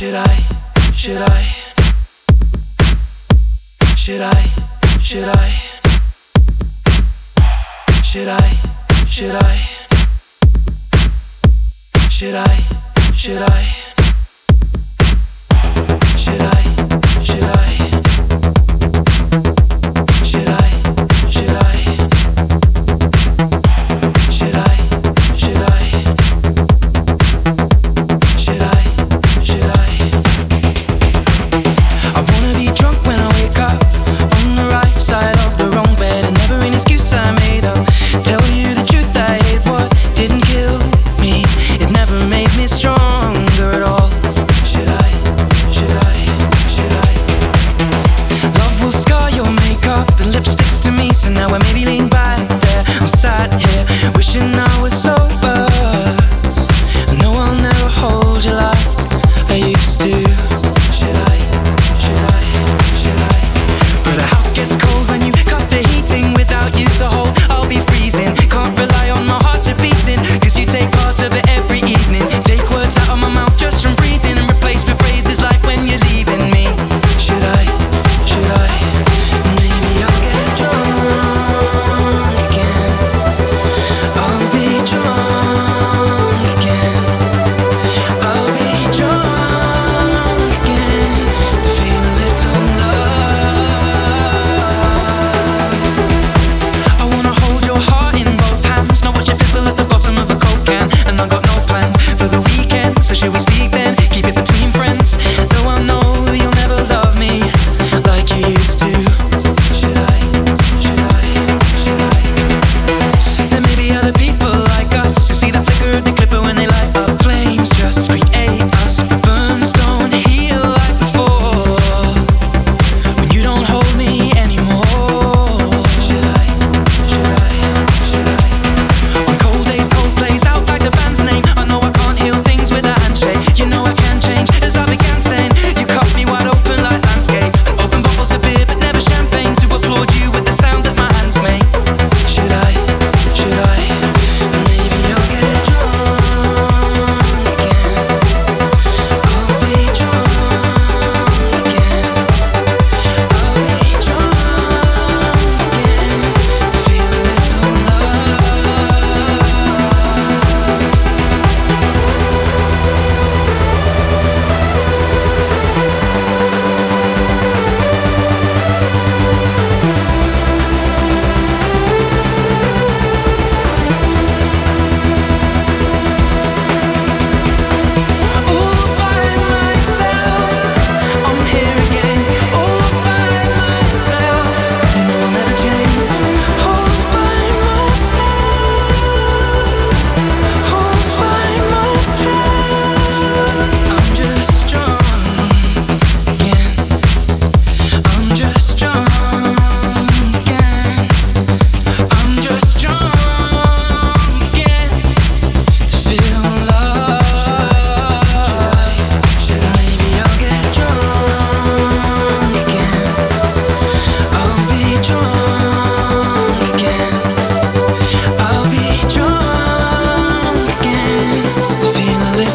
Should I? Should I? Should I? Should I? Should I? Should I? Should I? Should I?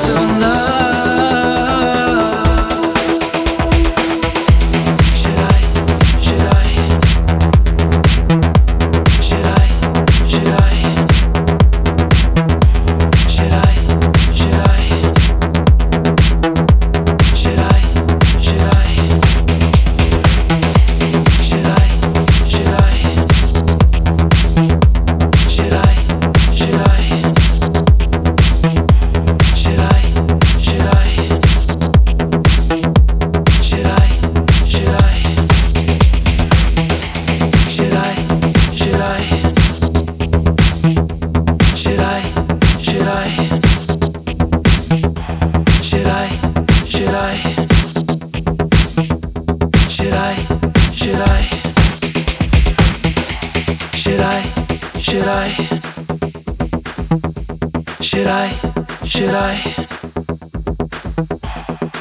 of love. Should I? Should I? Should I?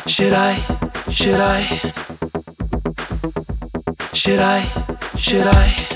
Should I? Should I? Should I? Should I?